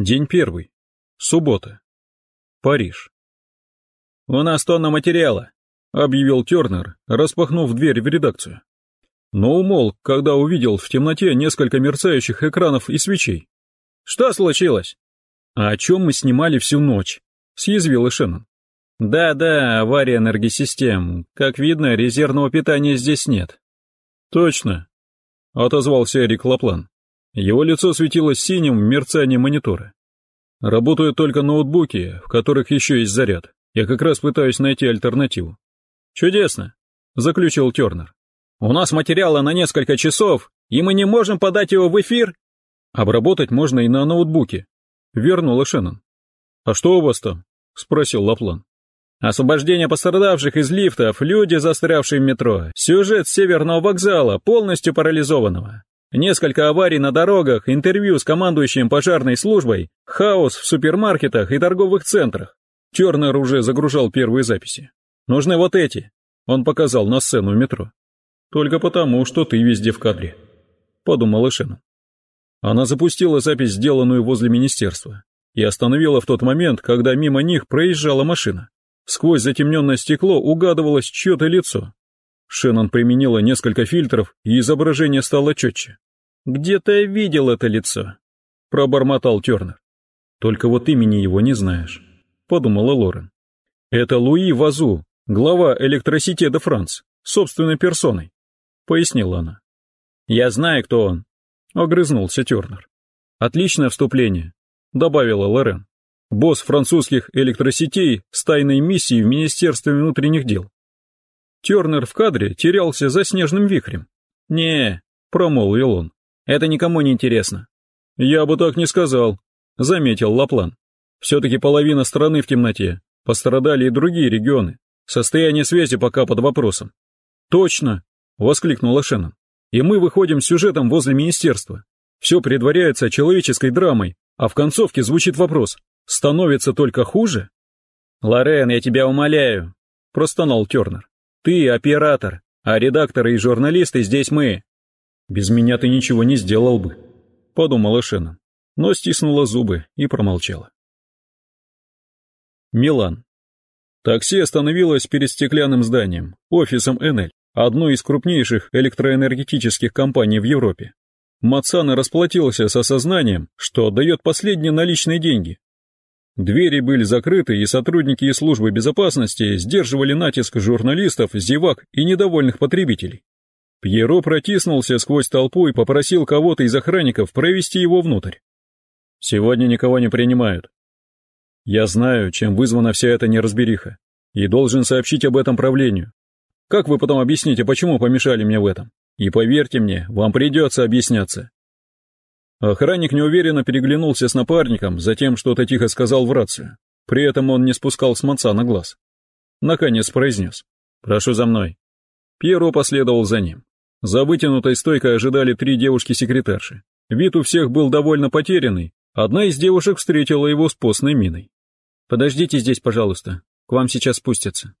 День первый. Суббота. Париж. «У нас тонна материала», — объявил Тернер, распахнув дверь в редакцию. Но умолк, когда увидел в темноте несколько мерцающих экранов и свечей. «Что случилось?» «А о чем мы снимали всю ночь?» — съязвил Шеннон. «Да-да, авария энергосистем. Как видно, резервного питания здесь нет». «Точно», — отозвался Эрик Лаплан. Его лицо светилось синим в мерцании монитора. «Работают только ноутбуки, в которых еще есть заряд. Я как раз пытаюсь найти альтернативу». «Чудесно», — заключил Тернер. «У нас материала на несколько часов, и мы не можем подать его в эфир?» «Обработать можно и на ноутбуке», — вернула Шеннон. «А что у вас там?» — спросил Лаплан. Освобождение пострадавших из лифтов, люди, застрявшие в метро, сюжет северного вокзала, полностью парализованного. Несколько аварий на дорогах, интервью с командующим пожарной службой, хаос в супермаркетах и торговых центрах. Тернер уже загружал первые записи. Нужны вот эти. Он показал на сцену в метро. Только потому, что ты везде в кадре. Подумала Шеннон. Она запустила запись, сделанную возле министерства, и остановила в тот момент, когда мимо них проезжала машина. Сквозь затемненное стекло угадывалось чье-то лицо. Шеннон применила несколько фильтров, и изображение стало четче. «Где-то я видел это лицо», — пробормотал Тернер. «Только вот имени его не знаешь», — подумала Лорен. «Это Луи Вазу, глава электросети де Франс, собственной персоной», — пояснила она. «Я знаю, кто он», — огрызнулся Тернер. «Отличное вступление», — добавила Лорен босс французских электросетей с тайной миссией в Министерстве внутренних дел. Тернер в кадре терялся за снежным вихрем. «Не», — промолвил он, — «это никому не интересно». «Я бы так не сказал», — заметил Лаплан. «Все-таки половина страны в темноте, пострадали и другие регионы. Состояние связи пока под вопросом». «Точно!» — воскликнула Шеннон. «И мы выходим с сюжетом возле министерства. Все предваряется человеческой драмой, а в концовке звучит вопрос становится только хуже? Лорен, я тебя умоляю, простонал Тернер. Ты оператор, а редакторы и журналисты здесь мы. Без меня ты ничего не сделал бы, подумала Шеннон, но стиснула зубы и промолчала. Милан. Такси остановилось перед стеклянным зданием, офисом Энель, одной из крупнейших электроэнергетических компаний в Европе. Мацана расплатился с осознанием, что отдает последние наличные деньги, Двери были закрыты, и сотрудники службы безопасности сдерживали натиск журналистов, зевак и недовольных потребителей. Пьеро протиснулся сквозь толпу и попросил кого-то из охранников провести его внутрь. «Сегодня никого не принимают. Я знаю, чем вызвана вся эта неразбериха, и должен сообщить об этом правлению. Как вы потом объясните, почему помешали мне в этом? И поверьте мне, вам придется объясняться. Охранник неуверенно переглянулся с напарником, затем что-то тихо сказал в рацию. При этом он не спускал с Монца на глаз. Наконец произнес. «Прошу за мной». Пьеро последовал за ним. За вытянутой стойкой ожидали три девушки-секретарши. Вид у всех был довольно потерянный. Одна из девушек встретила его с постной миной. «Подождите здесь, пожалуйста. К вам сейчас спустятся».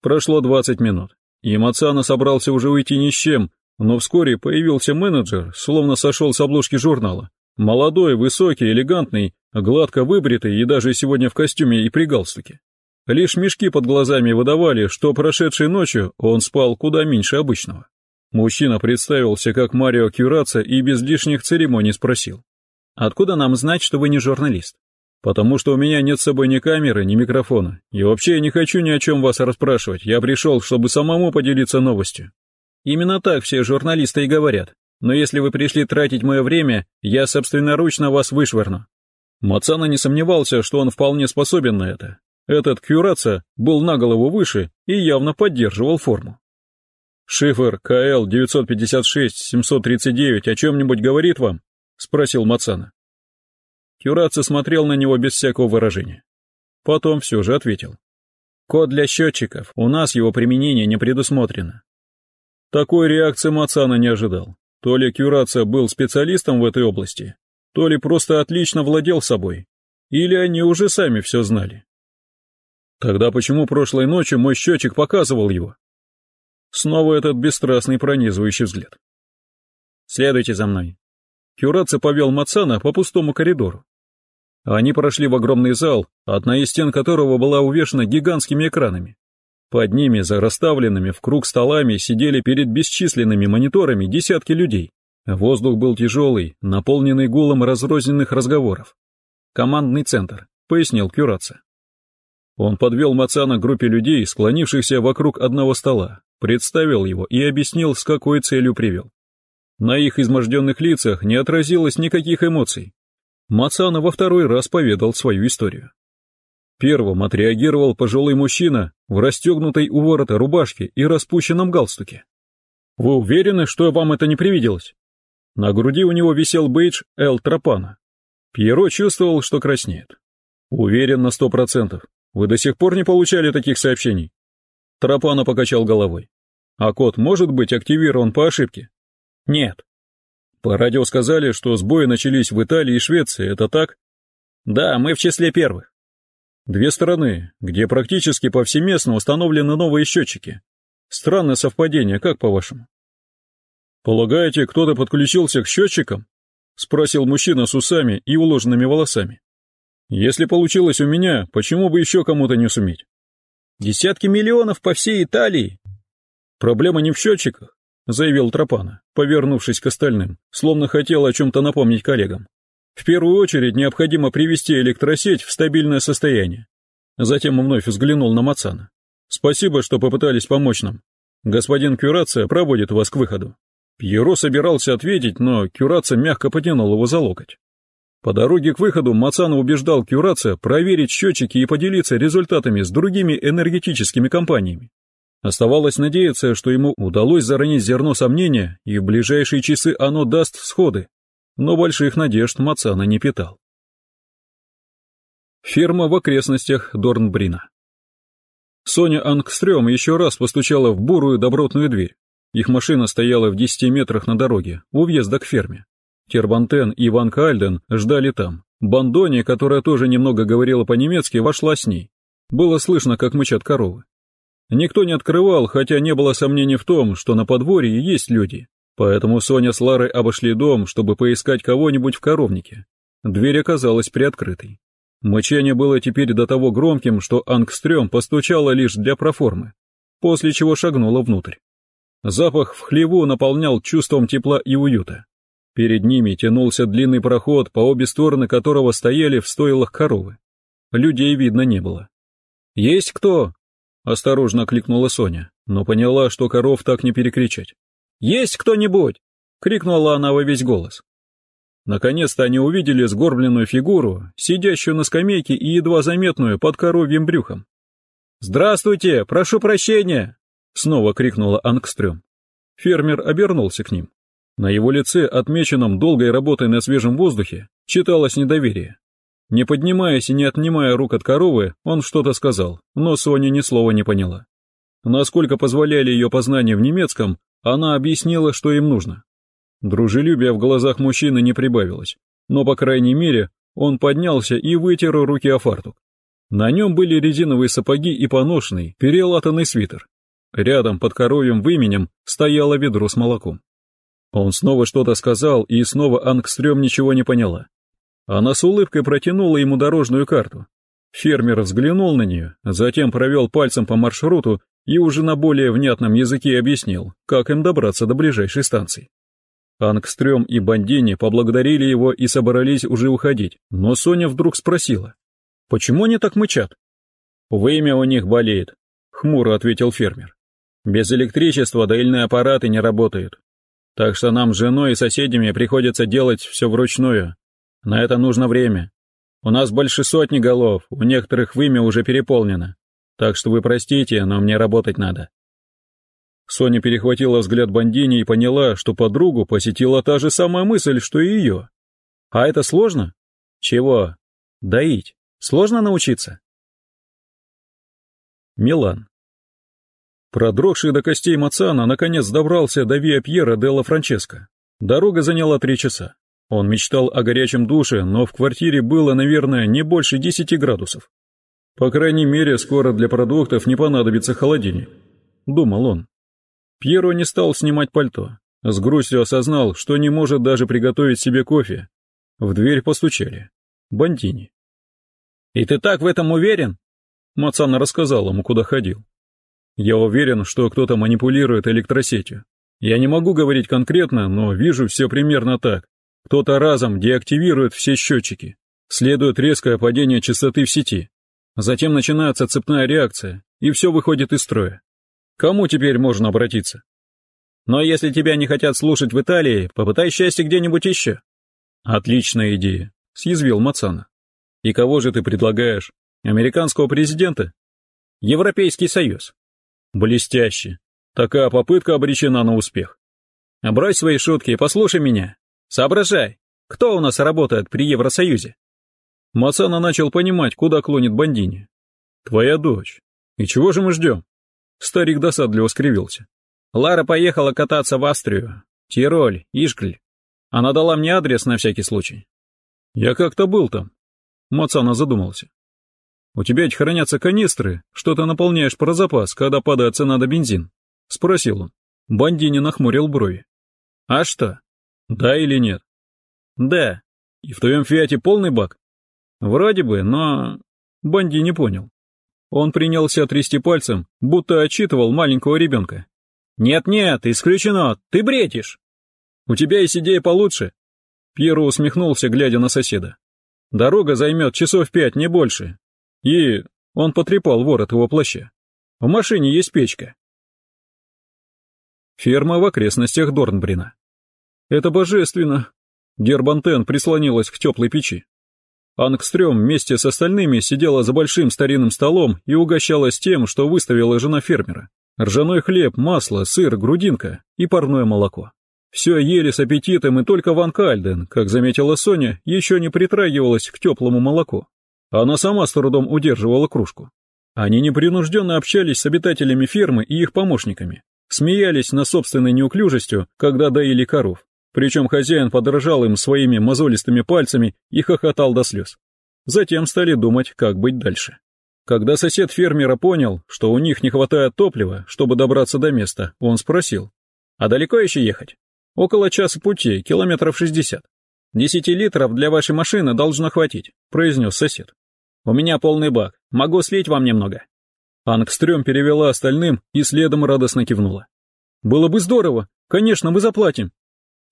Прошло двадцать минут, и Мацана собрался уже уйти ни с чем, но вскоре появился менеджер, словно сошел с обложки журнала. Молодой, высокий, элегантный, гладко выбритый и даже сегодня в костюме и при галстуке. Лишь мешки под глазами выдавали, что прошедшей ночью он спал куда меньше обычного. Мужчина представился как Марио Кюраца и без лишних церемоний спросил. «Откуда нам знать, что вы не журналист?» «Потому что у меня нет с собой ни камеры, ни микрофона. И вообще я не хочу ни о чем вас расспрашивать. Я пришел, чтобы самому поделиться новостью. Именно так все журналисты и говорят. Но если вы пришли тратить мое время, я собственноручно вас вышвырну. Мацана не сомневался, что он вполне способен на это. Этот Кюраца был на голову выше и явно поддерживал форму. «Шифр КЛ-956-739 о чем-нибудь говорит вам?» — спросил Мацана. Кюраца смотрел на него без всякого выражения. Потом все же ответил. «Код для счетчиков, у нас его применение не предусмотрено. Такой реакции Мацана не ожидал. То ли Кюрация был специалистом в этой области, то ли просто отлично владел собой, или они уже сами все знали. Тогда почему прошлой ночью мой счетчик показывал его? Снова этот бесстрастный пронизывающий взгляд. «Следуйте за мной». Кюрация повел Мацана по пустому коридору. Они прошли в огромный зал, одна из стен которого была увешана гигантскими экранами. Под ними, за расставленными в круг столами, сидели перед бесчисленными мониторами десятки людей. Воздух был тяжелый, наполненный гулом разрозненных разговоров. «Командный центр», — пояснил Кюраца. Он подвел Мацана к группе людей, склонившихся вокруг одного стола, представил его и объяснил, с какой целью привел. На их изможденных лицах не отразилось никаких эмоций. Мацана во второй раз поведал свою историю. Первым отреагировал пожилой мужчина в расстегнутой у ворота рубашке и распущенном галстуке. «Вы уверены, что вам это не привиделось?» На груди у него висел бейдж Эл Тропана. Пьеро чувствовал, что краснеет. «Уверен на сто процентов. Вы до сих пор не получали таких сообщений?» Тропана покачал головой. «А код может быть активирован по ошибке?» «Нет». «По радио сказали, что сбои начались в Италии и Швеции, это так?» «Да, мы в числе первых». «Две страны, где практически повсеместно установлены новые счетчики. Странное совпадение, как по-вашему?» «Полагаете, кто-то подключился к счетчикам?» — спросил мужчина с усами и уложенными волосами. Если получилось у меня, почему бы еще кому-то не суметь? Десятки миллионов по всей Италии. Проблема не в счетчиках, заявил Тропана, повернувшись к остальным, словно хотел о чем-то напомнить коллегам. В первую очередь необходимо привести электросеть в стабильное состояние. Затем вновь взглянул на Мацана. Спасибо, что попытались помочь нам. Господин Кюрация проводит вас к выходу. Пьеро собирался ответить, но Кюрация мягко потянул его за локоть. По дороге к выходу Мацан убеждал Кюраца проверить счетчики и поделиться результатами с другими энергетическими компаниями. Оставалось надеяться, что ему удалось заронить зерно сомнения, и в ближайшие часы оно даст всходы. Но больших надежд Мацана не питал. Ферма в окрестностях Дорнбрина. Соня Ангстрём еще раз постучала в бурую добротную дверь. Их машина стояла в десяти метрах на дороге, у въезда к ферме. Тербантен и Ван Кальден ждали там. Бандони, которая тоже немного говорила по-немецки, вошла с ней. Было слышно, как мычат коровы. Никто не открывал, хотя не было сомнений в том, что на подворье есть люди. Поэтому Соня с Ларой обошли дом, чтобы поискать кого-нибудь в коровнике. Дверь оказалась приоткрытой. Мычание было теперь до того громким, что Ангстрём постучала лишь для проформы, после чего шагнула внутрь. Запах в хлеву наполнял чувством тепла и уюта. Перед ними тянулся длинный проход, по обе стороны которого стояли в стойлах коровы. Людей видно не было. «Есть кто?» — осторожно кликнула Соня, но поняла, что коров так не перекричать. «Есть кто-нибудь?» — крикнула она во весь голос. Наконец-то они увидели сгорбленную фигуру, сидящую на скамейке и едва заметную под коровьим брюхом. «Здравствуйте! Прошу прощения!» — снова крикнула Ангстрём. Фермер обернулся к ним. На его лице, отмеченном долгой работой на свежем воздухе, читалось недоверие. Не поднимаясь и не отнимая рук от коровы, он что-то сказал, но Соня ни слова не поняла. Насколько позволяли ее познания в немецком, она объяснила, что им нужно. Дружелюбия в глазах мужчины не прибавилось, но, по крайней мере, он поднялся и вытер руки о фартук. На нем были резиновые сапоги и поношенный, перелатанный свитер. Рядом под коровьим выменем стояло ведро с молоком. Он снова что-то сказал, и снова Ангстрём ничего не поняла. Она с улыбкой протянула ему дорожную карту. Фермер взглянул на нее, затем провел пальцем по маршруту и уже на более внятном языке объяснил, как им добраться до ближайшей станции. Ангстрём и Бандини поблагодарили его и собрались уже уходить, но Соня вдруг спросила, «Почему они так мычат?» «Вымя у них болеет», — хмуро ответил фермер. «Без электричества доильные аппараты не работают, так что нам с женой и соседями приходится делать все вручную. На это нужно время. У нас больше сотни голов, у некоторых вымя уже переполнено. Так что вы простите, но мне работать надо. Соня перехватила взгляд Бандини и поняла, что подругу посетила та же самая мысль, что и ее. А это сложно? Чего? Доить. Сложно научиться? Милан. Продрогший до костей Мацана наконец добрался до Виа Пьера Делла Франческо. Дорога заняла три часа. Он мечтал о горячем душе, но в квартире было, наверное, не больше десяти градусов. По крайней мере, скоро для продуктов не понадобится холодильник, думал он. Пьеро не стал снимать пальто. С грустью осознал, что не может даже приготовить себе кофе. В дверь постучали. Бандини. «И ты так в этом уверен?» Мацана рассказал ему, куда ходил. «Я уверен, что кто-то манипулирует электросетью. Я не могу говорить конкретно, но вижу все примерно так. Кто-то разом деактивирует все счетчики. Следует резкое падение частоты в сети. Затем начинается цепная реакция, и все выходит из строя. Кому теперь можно обратиться? Но если тебя не хотят слушать в Италии, попытай счастье где-нибудь еще. Отличная идея, съязвил Мацана. И кого же ты предлагаешь? Американского президента? Европейский Союз. Блестяще. Такая попытка обречена на успех. Брось свои шутки и послушай меня. Соображай, кто у нас работает при Евросоюзе? Мацана начал понимать, куда клонит Бандини. Твоя дочь. И чего же мы ждем? Старик досадливо скривился. Лара поехала кататься в Австрию, Тироль, Ишгль. Она дала мне адрес на всякий случай. Я как-то был там. Мацана задумался. У тебя ведь хранятся канистры, что ты наполняешь про запас, когда падает цена на бензин? Спросил он. Бандини нахмурил брови. А что? Да или нет? Да. И в твоем фиате полный бак? Вроде бы, но... Банди не понял. Он принялся трясти пальцем, будто отчитывал маленького ребенка. «Нет-нет, исключено, ты бредишь!» «У тебя есть идея получше?» Пьеро усмехнулся, глядя на соседа. «Дорога займет часов пять, не больше. И...» Он потрепал ворот его плаща. «В машине есть печка». Ферма в окрестностях Дорнбрина. «Это божественно!» Дербантен прислонилась к теплой печи. Ангстрём вместе с остальными сидела за большим старинным столом и угощалась тем, что выставила жена фермера. Ржаной хлеб, масло, сыр, грудинка и парное молоко. Все ели с аппетитом, и только Ван Кальден, как заметила Соня, еще не притрагивалась к теплому молоку. Она сама с трудом удерживала кружку. Они непринужденно общались с обитателями фермы и их помощниками, смеялись над собственной неуклюжестью, когда доили коров. Причем хозяин подражал им своими мозолистыми пальцами и хохотал до слез. Затем стали думать, как быть дальше. Когда сосед фермера понял, что у них не хватает топлива, чтобы добраться до места, он спросил. «А далеко еще ехать?» «Около часа пути, километров шестьдесят». «Десяти литров для вашей машины должно хватить», — произнес сосед. «У меня полный бак, могу слить вам немного». Ангстрём перевела остальным и следом радостно кивнула. «Было бы здорово, конечно, мы заплатим».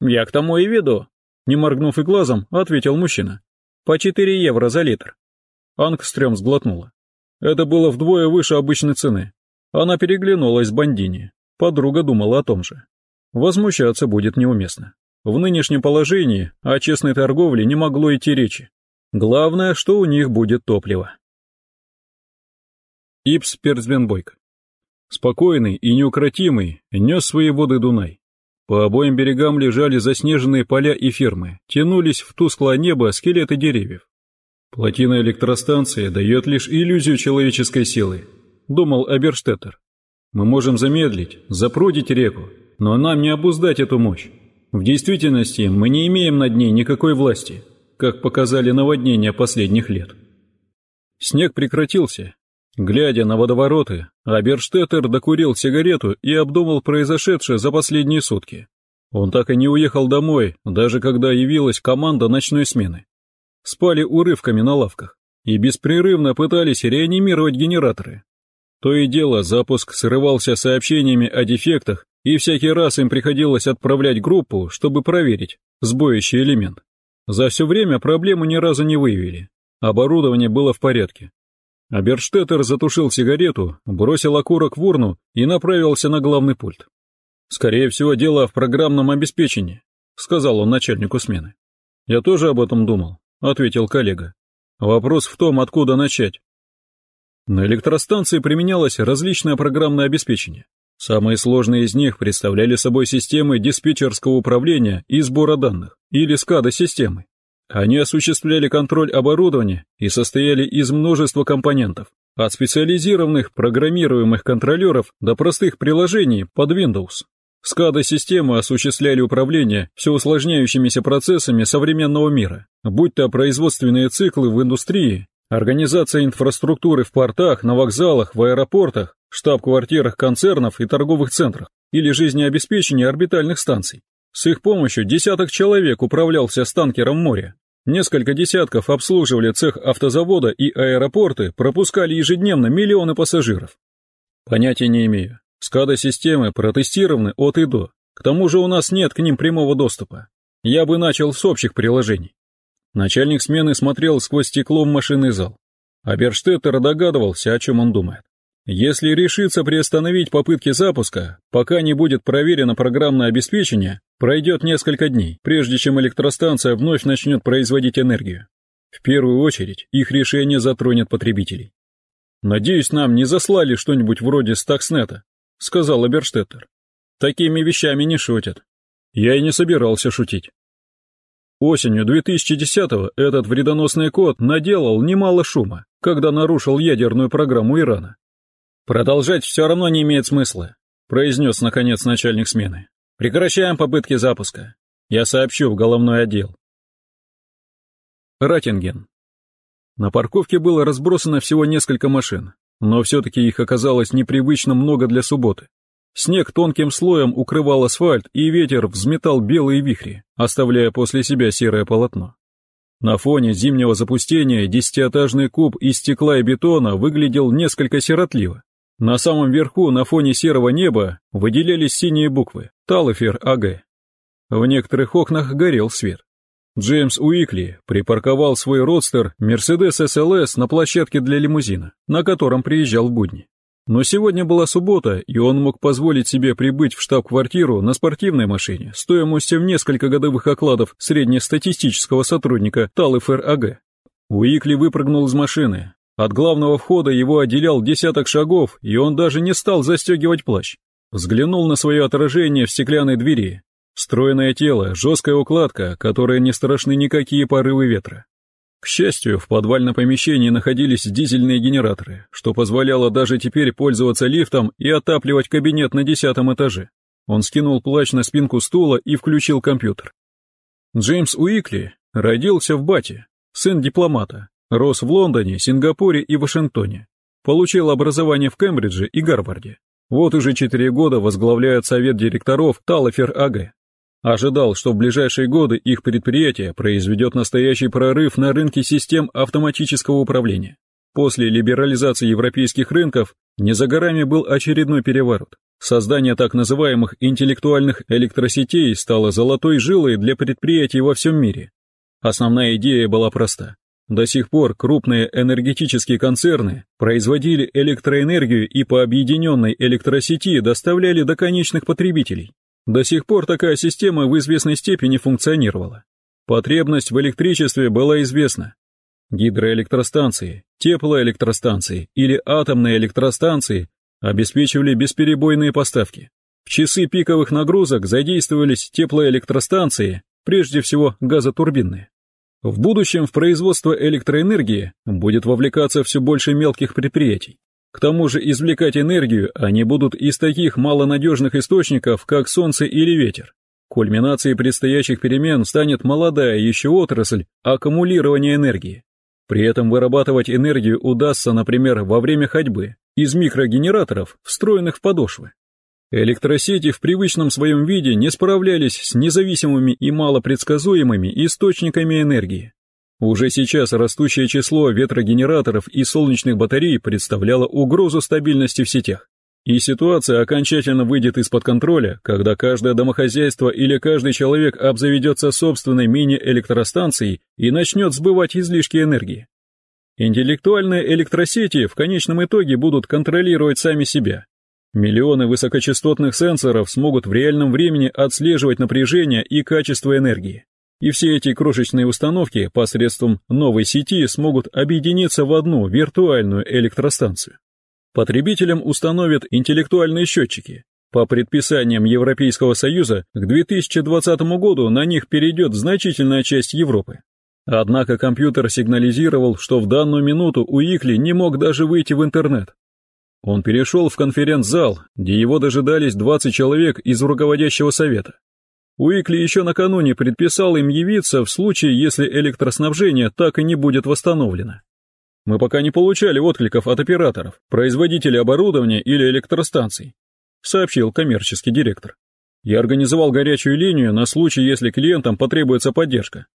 «Я к тому и веду», — не моргнув и глазом, ответил мужчина. «По четыре евро за литр». Ангстрём сглотнула. Это было вдвое выше обычной цены. Она переглянулась с Бандини. Подруга думала о том же. Возмущаться будет неуместно. В нынешнем положении о честной торговле не могло идти речи. Главное, что у них будет топливо. Ипс Перцбенбойк. Спокойный и неукротимый нес свои воды Дунай. По обоим берегам лежали заснеженные поля и фермы, тянулись в тусклое небо скелеты деревьев. Плотина электростанции дает лишь иллюзию человеческой силы, думал Аберштеттер. Мы можем замедлить, запрудить реку, но нам не обуздать эту мощь. В действительности мы не имеем над ней никакой власти, как показали наводнения последних лет. Снег прекратился. Глядя на водовороты, Аберштеттер докурил сигарету и обдумал произошедшее за последние сутки. Он так и не уехал домой, даже когда явилась команда ночной смены спали урывками на лавках и беспрерывно пытались реанимировать генераторы. То и дело запуск срывался сообщениями о дефектах, и всякий раз им приходилось отправлять группу, чтобы проверить сбоящий элемент. За все время проблему ни разу не выявили. Оборудование было в порядке. Аберштеттер затушил сигарету, бросил окурок в урну и направился на главный пульт. «Скорее всего, дело в программном обеспечении», — сказал он начальнику смены. «Я тоже об этом думал. — ответил коллега. «Вопрос в том, откуда начать». На электростанции применялось различное программное обеспечение. Самые сложные из них представляли собой системы диспетчерского управления и сбора данных, или СКАДА-системы. Они осуществляли контроль оборудования и состояли из множества компонентов, от специализированных программируемых контролеров до простых приложений под Windows. СКАДА-системы осуществляли управление все усложняющимися процессами современного мира, будь то производственные циклы в индустрии, организация инфраструктуры в портах, на вокзалах, в аэропортах, штаб-квартирах концернов и торговых центрах, или жизнеобеспечение орбитальных станций. С их помощью десяток человек управлялся с танкером моря, Несколько десятков обслуживали цех автозавода и аэропорты, пропускали ежедневно миллионы пассажиров. Понятия не имею. СКАДА-системы протестированы от и до. К тому же у нас нет к ним прямого доступа. Я бы начал с общих приложений. Начальник смены смотрел сквозь стекло в машинный зал. А Берштеттер догадывался, о чем он думает. Если решится приостановить попытки запуска, пока не будет проверено программное обеспечение, пройдет несколько дней, прежде чем электростанция вновь начнет производить энергию. В первую очередь, их решение затронет потребителей. «Надеюсь, нам не заслали что-нибудь вроде Стакснета», — сказал Аберштеттер. «Такими вещами не шутят». Я и не собирался шутить. Осенью 2010-го этот вредоносный кот наделал немало шума, когда нарушил ядерную программу Ирана. «Продолжать все равно не имеет смысла», — произнес наконец начальник смены. «Прекращаем попытки запуска. Я сообщу в головной отдел». Ратинген. На парковке было разбросано всего несколько машин, но все-таки их оказалось непривычно много для субботы. Снег тонким слоем укрывал асфальт, и ветер взметал белые вихри, оставляя после себя серое полотно. На фоне зимнего запустения десятиэтажный куб из стекла и бетона выглядел несколько сиротливо. На самом верху, на фоне серого неба, выделялись синие буквы «Талэфер АГ». В некоторых окнах горел свет. Джеймс Уикли припарковал свой родстер Mercedes SLS на площадке для лимузина, на котором приезжал в будни. Но сегодня была суббота, и он мог позволить себе прибыть в штаб-квартиру на спортивной машине стоимостью в несколько годовых окладов среднестатистического сотрудника Талыфер АГ. Уикли выпрыгнул из машины. От главного входа его отделял десяток шагов, и он даже не стал застегивать плащ. Взглянул на свое отражение в стеклянной двери, Стройное тело, жесткая укладка, которой не страшны никакие порывы ветра. К счастью, в подвальном помещении находились дизельные генераторы, что позволяло даже теперь пользоваться лифтом и отапливать кабинет на десятом этаже. Он скинул плащ на спинку стула и включил компьютер. Джеймс Уикли родился в Бате, сын дипломата, рос в Лондоне, Сингапуре и Вашингтоне. Получил образование в Кембридже и Гарварде. Вот уже четыре года возглавляет совет директоров Талафер АГ. Ожидал, что в ближайшие годы их предприятие произведет настоящий прорыв на рынке систем автоматического управления. После либерализации европейских рынков не за горами был очередной переворот. Создание так называемых интеллектуальных электросетей стало золотой жилой для предприятий во всем мире. Основная идея была проста. До сих пор крупные энергетические концерны производили электроэнергию и по объединенной электросети доставляли до конечных потребителей. До сих пор такая система в известной степени функционировала. Потребность в электричестве была известна. Гидроэлектростанции, теплоэлектростанции или атомные электростанции обеспечивали бесперебойные поставки. В часы пиковых нагрузок задействовались теплоэлектростанции, прежде всего газотурбинные. В будущем в производство электроэнергии будет вовлекаться все больше мелких предприятий. К тому же извлекать энергию они будут из таких малонадежных источников, как солнце или ветер. Кульминацией предстоящих перемен станет молодая еще отрасль аккумулирования энергии. При этом вырабатывать энергию удастся, например, во время ходьбы, из микрогенераторов, встроенных в подошвы. Электросети в привычном своем виде не справлялись с независимыми и малопредсказуемыми источниками энергии. Уже сейчас растущее число ветрогенераторов и солнечных батарей представляло угрозу стабильности в сетях. И ситуация окончательно выйдет из-под контроля, когда каждое домохозяйство или каждый человек обзаведется собственной мини-электростанцией и начнет сбывать излишки энергии. Интеллектуальные электросети в конечном итоге будут контролировать сами себя. Миллионы высокочастотных сенсоров смогут в реальном времени отслеживать напряжение и качество энергии. И все эти крошечные установки посредством новой сети смогут объединиться в одну виртуальную электростанцию. Потребителям установят интеллектуальные счетчики. По предписаниям Европейского Союза к 2020 году на них перейдет значительная часть Европы. Однако компьютер сигнализировал, что в данную минуту Уикли не мог даже выйти в интернет. Он перешел в конференц-зал, где его дожидались 20 человек из руководящего совета. Уикли еще накануне предписал им явиться в случае, если электроснабжение так и не будет восстановлено. Мы пока не получали откликов от операторов, производителей оборудования или электростанций, сообщил коммерческий директор. Я организовал горячую линию на случай, если клиентам потребуется поддержка.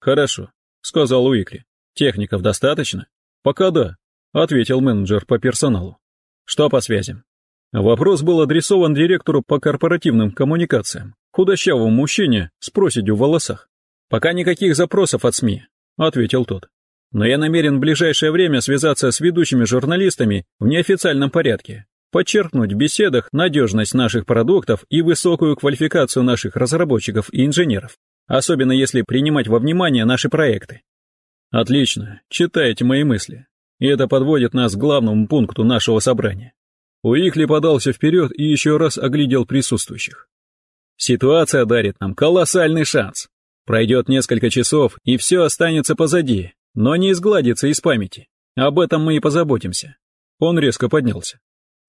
Хорошо. сказал Уикли. Техников достаточно? Пока да, ответил менеджер по персоналу. Что по связям? Вопрос был адресован директору по корпоративным коммуникациям, худощавому мужчине с проседью в волосах. Пока никаких запросов от СМИ, ответил тот. Но я намерен в ближайшее время связаться с ведущими журналистами в неофициальном порядке, подчеркнуть в беседах надежность наших продуктов и высокую квалификацию наших разработчиков и инженеров, особенно если принимать во внимание наши проекты. Отлично, читайте мои мысли. И это подводит нас к главному пункту нашего собрания. Уикли подался вперед и еще раз оглядел присутствующих. Ситуация дарит нам колоссальный шанс. Пройдет несколько часов, и все останется позади, но не изгладится из памяти. Об этом мы и позаботимся. Он резко поднялся.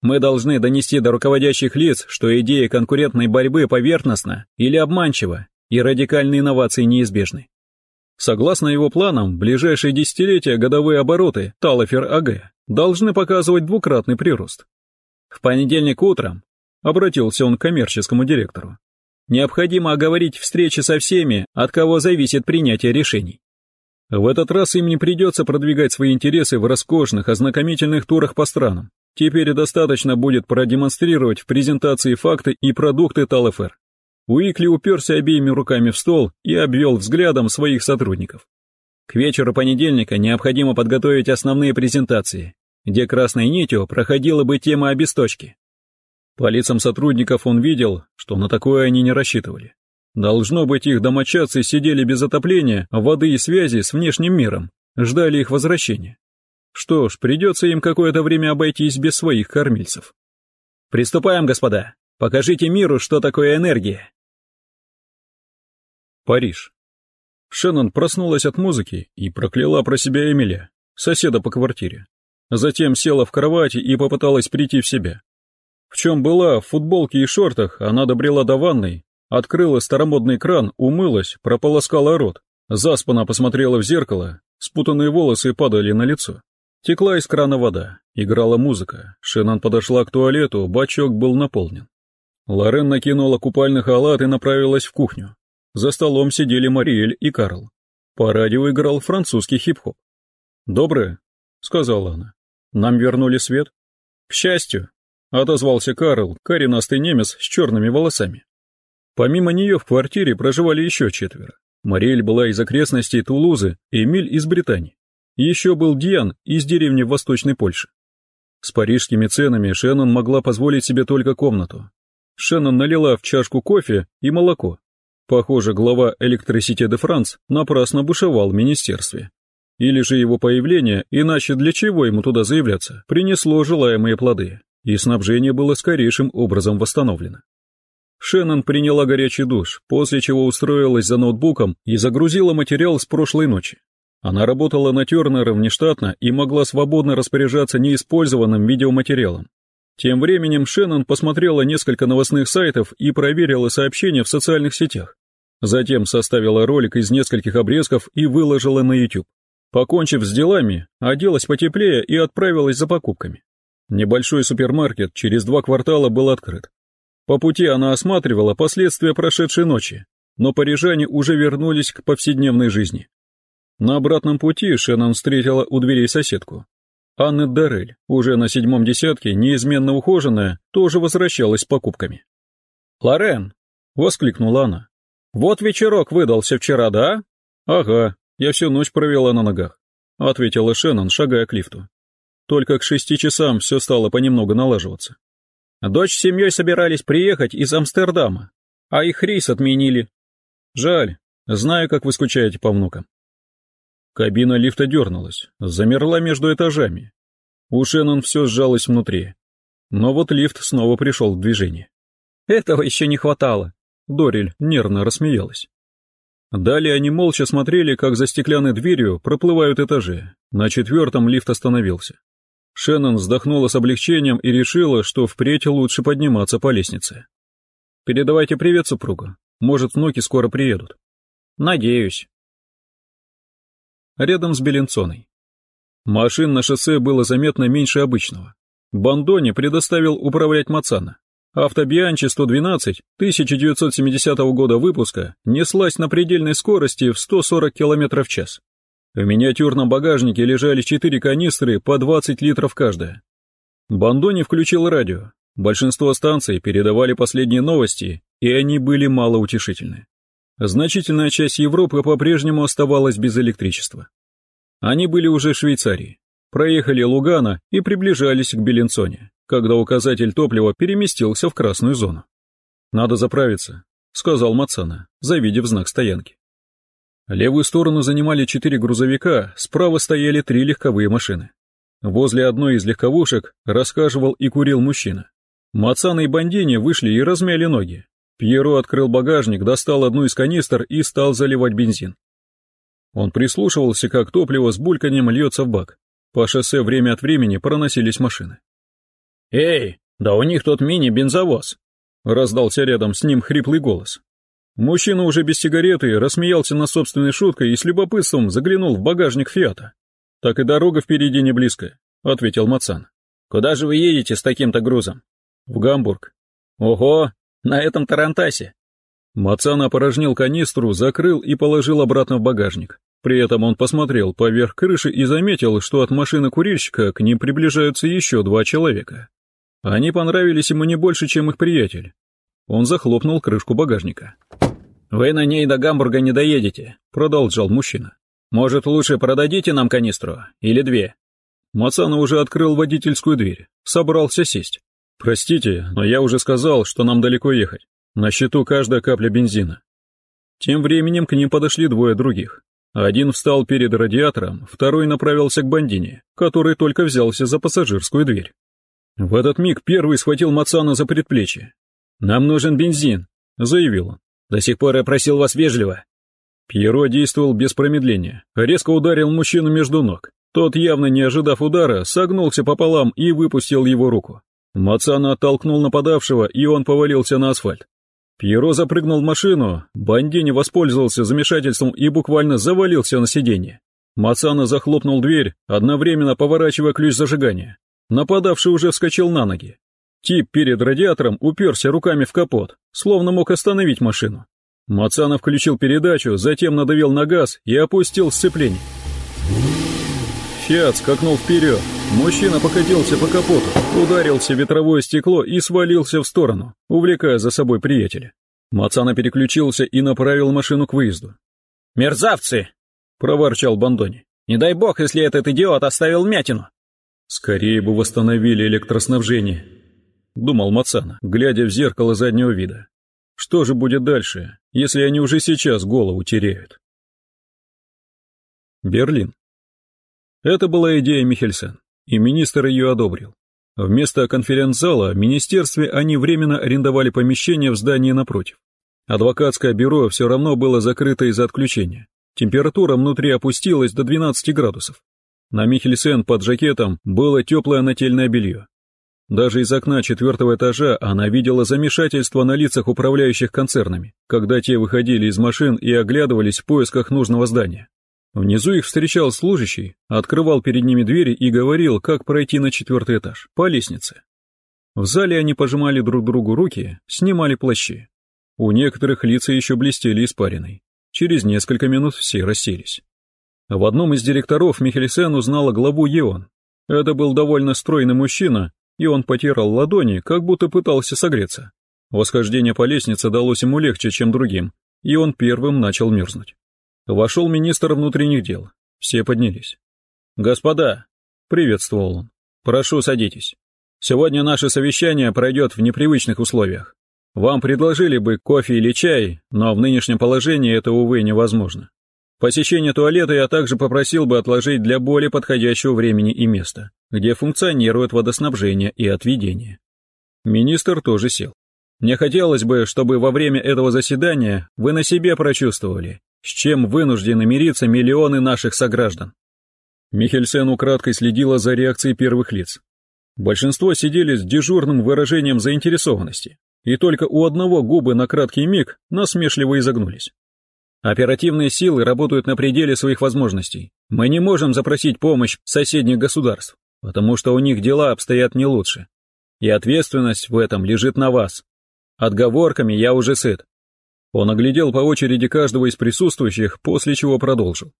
Мы должны донести до руководящих лиц, что идея конкурентной борьбы поверхностна или обманчива, и радикальные инновации неизбежны. Согласно его планам, в ближайшие десятилетия годовые обороты Талафер АГ должны показывать двукратный прирост. В понедельник утром, обратился он к коммерческому директору, необходимо оговорить встречи со всеми, от кого зависит принятие решений. В этот раз им не придется продвигать свои интересы в роскошных, ознакомительных турах по странам. Теперь достаточно будет продемонстрировать в презентации факты и продукты Талэфер. Уикли уперся обеими руками в стол и обвел взглядом своих сотрудников. К вечеру понедельника необходимо подготовить основные презентации, где красной нитью проходила бы тема обесточки. По лицам сотрудников он видел, что на такое они не рассчитывали. Должно быть, их домочадцы сидели без отопления, воды и связи с внешним миром, ждали их возвращения. Что ж, придется им какое-то время обойтись без своих кормильцев. Приступаем, господа. Покажите миру, что такое энергия. Париж. Шеннон проснулась от музыки и прокляла про себя Эмиля, соседа по квартире. Затем села в кровати и попыталась прийти в себя. В чем была, в футболке и шортах, она добрела до ванной, открыла старомодный кран, умылась, прополоскала рот, заспанно посмотрела в зеркало, спутанные волосы падали на лицо. Текла из крана вода, играла музыка, Шеннон подошла к туалету, бачок был наполнен. Лорен накинула купальный халат и направилась в кухню. За столом сидели Мариэль и Карл. По радио играл французский хип-хоп. «Доброе», — сказала она. «Нам вернули свет?» «К счастью», — отозвался Карл, коренастый немец с черными волосами. Помимо нее в квартире проживали еще четверо. Мариэль была из окрестностей Тулузы, Эмиль из Британии. Еще был Диан из деревни в Восточной Польше. С парижскими ценами Шеннон могла позволить себе только комнату. Шеннон налила в чашку кофе и молоко, Похоже, глава Electricity de France напрасно бушевал в министерстве. Или же его появление, иначе для чего ему туда заявляться, принесло желаемые плоды, и снабжение было скорейшим образом восстановлено. Шеннон приняла горячий душ, после чего устроилась за ноутбуком и загрузила материал с прошлой ночи. Она работала на Тернера внештатно и могла свободно распоряжаться неиспользованным видеоматериалом. Тем временем Шеннон посмотрела несколько новостных сайтов и проверила сообщения в социальных сетях. Затем составила ролик из нескольких обрезков и выложила на YouTube. Покончив с делами, оделась потеплее и отправилась за покупками. Небольшой супермаркет через два квартала был открыт. По пути она осматривала последствия прошедшей ночи, но парижане уже вернулись к повседневной жизни. На обратном пути Шеннон встретила у дверей соседку. Анна Дарель, уже на седьмом десятке, неизменно ухоженная, тоже возвращалась с покупками. «Лорен!» — воскликнула она. «Вот вечерок выдался вчера, да?» «Ага, я всю ночь провела на ногах», — ответила Шеннон, шагая к лифту. Только к шести часам все стало понемногу налаживаться. Дочь с семьей собирались приехать из Амстердама, а их рейс отменили. Жаль, знаю, как вы скучаете по внукам. Кабина лифта дернулась, замерла между этажами. У Шеннон все сжалось внутри. Но вот лифт снова пришел в движение. «Этого еще не хватало», — Дориль нервно рассмеялась. Далее они молча смотрели, как за стеклянной дверью проплывают этажи. На четвертом лифт остановился. Шеннон вздохнула с облегчением и решила, что впредь лучше подниматься по лестнице. «Передавайте привет супругу. Может, внуки скоро приедут». «Надеюсь», рядом с Беленцоной. Машин на шоссе было заметно меньше обычного. Бандони предоставил управлять Мацана. Автобианчи 112 1970 года выпуска неслась на предельной скорости в 140 км в час. В миниатюрном багажнике лежали четыре канистры по 20 литров каждая. Бандони включил радио. Большинство станций передавали последние новости, и они были малоутешительны. Значительная часть Европы по-прежнему оставалась без электричества. Они были уже в Швейцарии, проехали Лугана и приближались к Беленцоне, когда указатель топлива переместился в красную зону. «Надо заправиться», — сказал Мацана, завидев знак стоянки. Левую сторону занимали четыре грузовика, справа стояли три легковые машины. Возле одной из легковушек рассказывал и курил мужчина. Мацана и Бандини вышли и размяли ноги. Пьеро открыл багажник, достал одну из канистр и стал заливать бензин. Он прислушивался, как топливо с бульканьем льется в бак. По шоссе время от времени проносились машины. «Эй, да у них тут мини-бензовоз!» Раздался рядом с ним хриплый голос. Мужчина уже без сигареты рассмеялся над собственной шуткой и с любопытством заглянул в багажник Фиата. «Так и дорога впереди не близкая», — ответил Мацан. «Куда же вы едете с таким-то грузом?» «В Гамбург». «Ого, на этом Тарантасе». Мацан опорожнил канистру, закрыл и положил обратно в багажник. При этом он посмотрел поверх крыши и заметил, что от машины курильщика к ним приближаются еще два человека. Они понравились ему не больше, чем их приятель. Он захлопнул крышку багажника. «Вы на ней до Гамбурга не доедете», — продолжал мужчина. «Может, лучше продадите нам канистру? Или две?» Мацана уже открыл водительскую дверь, собрался сесть. «Простите, но я уже сказал, что нам далеко ехать. На счету каждая капля бензина». Тем временем к ним подошли двое других. Один встал перед радиатором, второй направился к бандине, который только взялся за пассажирскую дверь. В этот миг первый схватил Мацана за предплечье. «Нам нужен бензин», — заявил он. «До сих пор я просил вас вежливо». Пьеро действовал без промедления, резко ударил мужчину между ног. Тот, явно не ожидав удара, согнулся пополам и выпустил его руку. Мацана оттолкнул нападавшего, и он повалился на асфальт. Пьеро запрыгнул в машину, Бандини воспользовался замешательством и буквально завалился на сиденье. Мацана захлопнул дверь, одновременно поворачивая ключ зажигания. Нападавший уже вскочил на ноги. Тип перед радиатором уперся руками в капот, словно мог остановить машину. Мацана включил передачу, затем надавил на газ и опустил сцепление. Фиат скакнул вперед. Мужчина покатился по капоту, ударился в ветровое стекло и свалился в сторону, увлекая за собой приятеля. Мацана переключился и направил машину к выезду. «Мерзавцы!» — проворчал Бандони. «Не дай бог, если этот идиот оставил мятину!» «Скорее бы восстановили электроснабжение», — думал Мацана, глядя в зеркало заднего вида. «Что же будет дальше, если они уже сейчас голову теряют?» Берлин. Это была идея Михельсен, и министр ее одобрил. Вместо конференц-зала в министерстве они временно арендовали помещение в здании напротив. Адвокатское бюро все равно было закрыто из-за отключения. Температура внутри опустилась до 12 градусов. На Михельсен под жакетом было теплое нательное белье. Даже из окна четвертого этажа она видела замешательство на лицах управляющих концернами, когда те выходили из машин и оглядывались в поисках нужного здания. Внизу их встречал служащий, открывал перед ними двери и говорил, как пройти на четвертый этаж, по лестнице. В зале они пожимали друг другу руки, снимали плащи. У некоторых лица еще блестели испариной. Через несколько минут все расселись. В одном из директоров Михельсен узнала главу ЕОН. Это был довольно стройный мужчина, и он потирал ладони, как будто пытался согреться. Восхождение по лестнице далось ему легче, чем другим, и он первым начал мерзнуть. Вошел министр внутренних дел. Все поднялись. «Господа», — приветствовал он, — «прошу садитесь. Сегодня наше совещание пройдет в непривычных условиях. Вам предложили бы кофе или чай, но в нынешнем положении это, увы, невозможно. Посещение туалета я также попросил бы отложить для более подходящего времени и места, где функционирует водоснабжение и отведение». Министр тоже сел. Мне хотелось бы, чтобы во время этого заседания вы на себе прочувствовали, с чем вынуждены мириться миллионы наших сограждан. Михельсен украдкой следила за реакцией первых лиц. Большинство сидели с дежурным выражением заинтересованности, и только у одного губы на краткий миг насмешливо изогнулись. Оперативные силы работают на пределе своих возможностей. Мы не можем запросить помощь соседних государств, потому что у них дела обстоят не лучше. И ответственность в этом лежит на вас. Отговорками я уже сыт. Он оглядел по очереди каждого из присутствующих, после чего продолжил.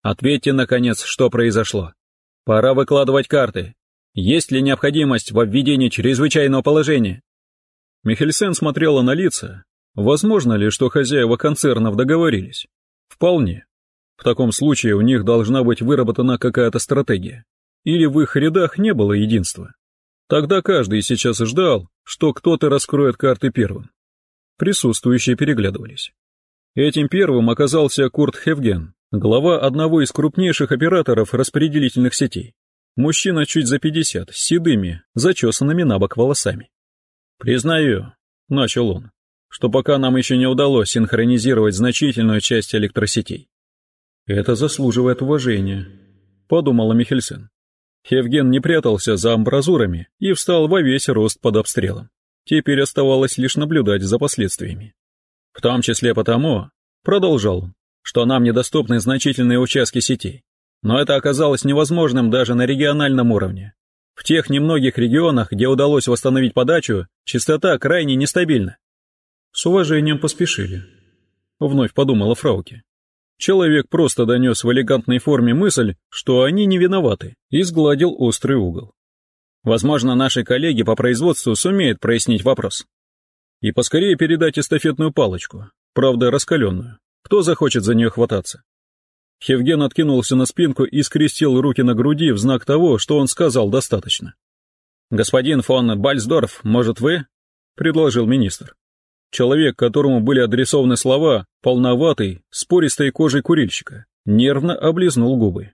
Ответьте, наконец, что произошло. Пора выкладывать карты. Есть ли необходимость во введении чрезвычайного положения? Михельсен смотрела на лица. Возможно ли, что хозяева концернов договорились? Вполне. В таком случае у них должна быть выработана какая-то стратегия. Или в их рядах не было единства. Тогда каждый сейчас ждал, что кто-то раскроет карты первым. Присутствующие переглядывались. Этим первым оказался Курт Хевген, глава одного из крупнейших операторов распределительных сетей. Мужчина чуть за 50, с седыми, зачесанными на бок волосами. «Признаю», — начал он, — «что пока нам еще не удалось синхронизировать значительную часть электросетей». «Это заслуживает уважения», — подумала Михельсен. Хевген не прятался за амбразурами и встал во весь рост под обстрелом. Теперь оставалось лишь наблюдать за последствиями. В том числе потому, продолжал он, что нам недоступны значительные участки сетей. Но это оказалось невозможным даже на региональном уровне. В тех немногих регионах, где удалось восстановить подачу, частота крайне нестабильна. С уважением поспешили. Вновь подумала Фрауке. Человек просто донес в элегантной форме мысль, что они не виноваты, и сгладил острый угол. Возможно, наши коллеги по производству сумеют прояснить вопрос. И поскорее передать эстафетную палочку, правда раскаленную. Кто захочет за нее хвататься? Хевген откинулся на спинку и скрестил руки на груди в знак того, что он сказал достаточно. «Господин фон Бальсдорф, может вы?» — предложил министр. Человек, которому были адресованы слова, полноватый, с пористой кожей курильщика, нервно облизнул губы.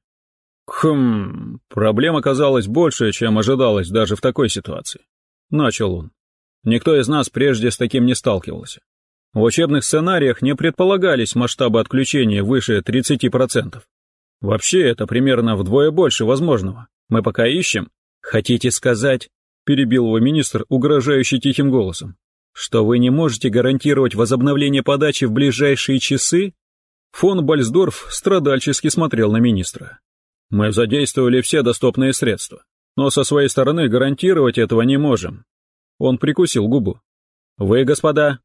Хм, проблем оказалось больше, чем ожидалось даже в такой ситуации. Начал он. Никто из нас прежде с таким не сталкивался. В учебных сценариях не предполагались масштабы отключения выше 30%. Вообще это примерно вдвое больше возможного. Мы пока ищем. Хотите сказать, перебил его министр, угрожающий тихим голосом, что вы не можете гарантировать возобновление подачи в ближайшие часы? Фон Бальсдорф страдальчески смотрел на министра. Мы задействовали все доступные средства, но со своей стороны гарантировать этого не можем. Он прикусил губу. Вы, господа?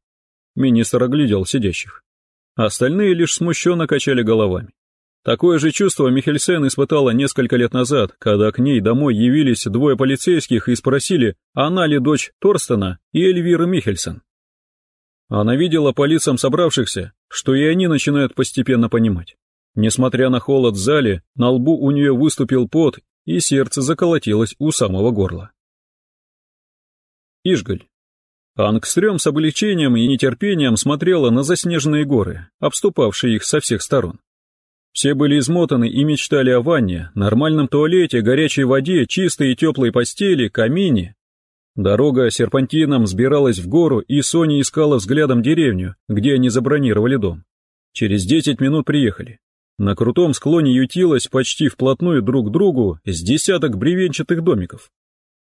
Министр оглядел сидящих. Остальные лишь смущенно качали головами. Такое же чувство Михельсен испытала несколько лет назад, когда к ней домой явились двое полицейских и спросили, она ли дочь Торстена и Эльвиры Михельсен. Она видела по лицам собравшихся, что и они начинают постепенно понимать. Несмотря на холод в зале, на лбу у нее выступил пот, и сердце заколотилось у самого горла. Ижголь. Ангстрем с облегчением и нетерпением смотрела на заснеженные горы, обступавшие их со всех сторон. Все были измотаны и мечтали о ванне, нормальном туалете, горячей воде, чистой и теплой постели, камине. Дорога серпантином сбиралась в гору, и Соня искала взглядом деревню, где они забронировали дом. Через десять минут приехали. На крутом склоне ютилось почти вплотную друг к другу с десяток бревенчатых домиков.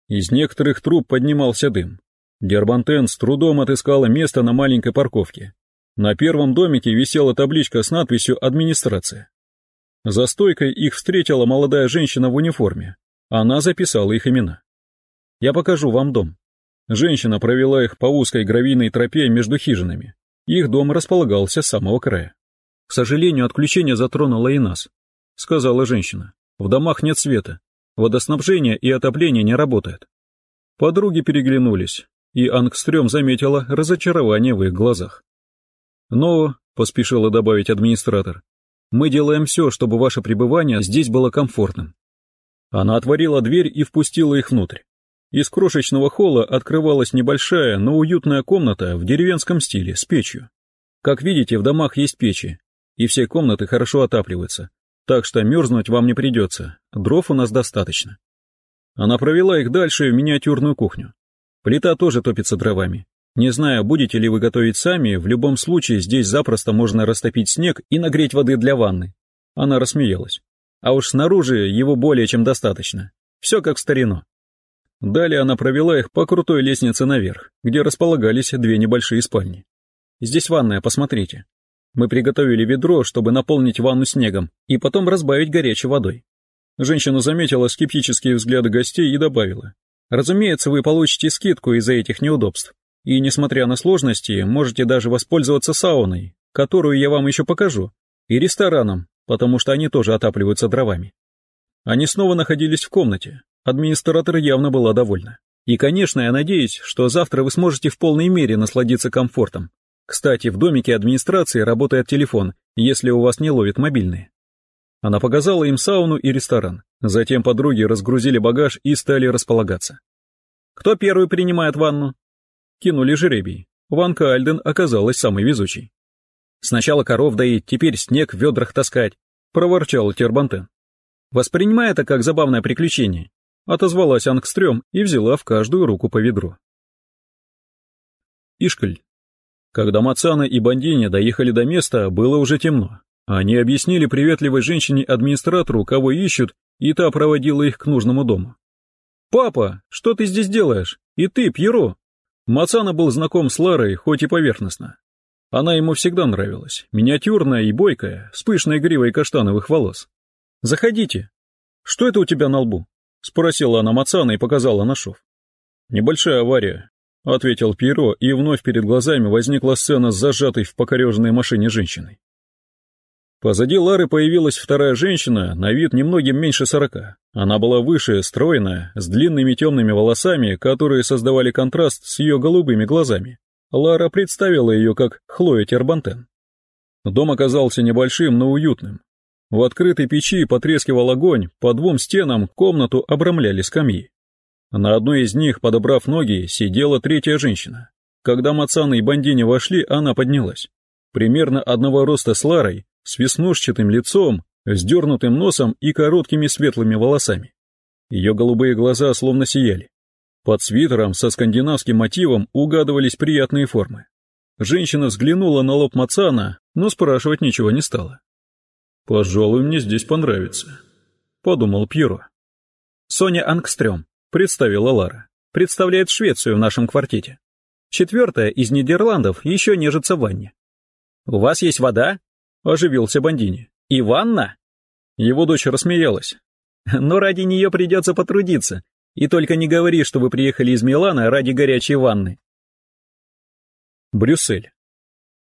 Из некоторых труб поднимался дым. Дербантен с трудом отыскала место на маленькой парковке. На первом домике висела табличка с надписью «Администрация». За стойкой их встретила молодая женщина в униформе. Она записала их имена. «Я покажу вам дом». Женщина провела их по узкой гравийной тропе между хижинами. Их дом располагался с самого края. «К сожалению, отключение затронуло и нас», — сказала женщина. «В домах нет света. Водоснабжение и отопление не работает». Подруги переглянулись, и Ангстрём заметила разочарование в их глазах. «Но», — поспешила добавить администратор, «мы делаем все, чтобы ваше пребывание здесь было комфортным». Она отворила дверь и впустила их внутрь. Из крошечного холла открывалась небольшая, но уютная комната в деревенском стиле, с печью. Как видите, в домах есть печи, и все комнаты хорошо отапливаются, так что мерзнуть вам не придется, дров у нас достаточно. Она провела их дальше в миниатюрную кухню. Плита тоже топится дровами. Не знаю, будете ли вы готовить сами, в любом случае здесь запросто можно растопить снег и нагреть воды для ванны. Она рассмеялась. А уж снаружи его более чем достаточно. Все как в старину. Далее она провела их по крутой лестнице наверх, где располагались две небольшие спальни. Здесь ванная, посмотрите. Мы приготовили ведро, чтобы наполнить ванну снегом и потом разбавить горячей водой. Женщина заметила скептические взгляды гостей и добавила. Разумеется, вы получите скидку из-за этих неудобств. И, несмотря на сложности, можете даже воспользоваться сауной, которую я вам еще покажу, и рестораном, потому что они тоже отапливаются дровами. Они снова находились в комнате. Администратор явно была довольна. И, конечно, я надеюсь, что завтра вы сможете в полной мере насладиться комфортом. Кстати, в домике администрации работает телефон, если у вас не ловит мобильные. Она показала им сауну и ресторан. Затем подруги разгрузили багаж и стали располагаться. «Кто первый принимает ванну?» Кинули жеребий. Ванка Альден оказалась самой везучей. «Сначала коров доить, теперь снег в ведрах таскать», — проворчал Тербантен. «Воспринимай это как забавное приключение», — отозвалась Ангстрём и взяла в каждую руку по ведру. Ишкаль. Когда Мацана и Бандини доехали до места, было уже темно. Они объяснили приветливой женщине-администратору, кого ищут, и та проводила их к нужному дому. «Папа, что ты здесь делаешь? И ты, Пьеро?» Мацана был знаком с Ларой, хоть и поверхностно. Она ему всегда нравилась, миниатюрная и бойкая, с пышной гривой каштановых волос. «Заходите». «Что это у тебя на лбу?» — спросила она Мацана и показала на шов. «Небольшая авария», — ответил Пьеро, и вновь перед глазами возникла сцена с зажатой в покореженной машине женщиной. Позади Лары появилась вторая женщина, на вид немногим меньше сорока. Она была выше, стройная, с длинными темными волосами, которые создавали контраст с ее голубыми глазами. Лара представила ее как Хлоя Тербантен. Дом оказался небольшим, но уютным. В открытой печи потрескивал огонь, по двум стенам комнату обрамляли скамьи. На одной из них, подобрав ноги, сидела третья женщина. Когда Мацана и Бандини вошли, она поднялась. Примерно одного роста с Ларой, с веснушчатым лицом, сдернутым носом и короткими светлыми волосами. Ее голубые глаза словно сияли. Под свитером со скандинавским мотивом угадывались приятные формы. Женщина взглянула на лоб Мацана, но спрашивать ничего не стала. «Пожалуй, мне здесь понравится», — подумал Пьеро. «Соня Ангстрём», — представила Лара, — «представляет Швецию в нашем квартете. Четвертая из Нидерландов еще нежится в ванне». «У вас есть вода?» — оживился Бандини. «И ванна?» Его дочь рассмеялась. «Но ради нее придется потрудиться. И только не говори, что вы приехали из Милана ради горячей ванны». Брюссель.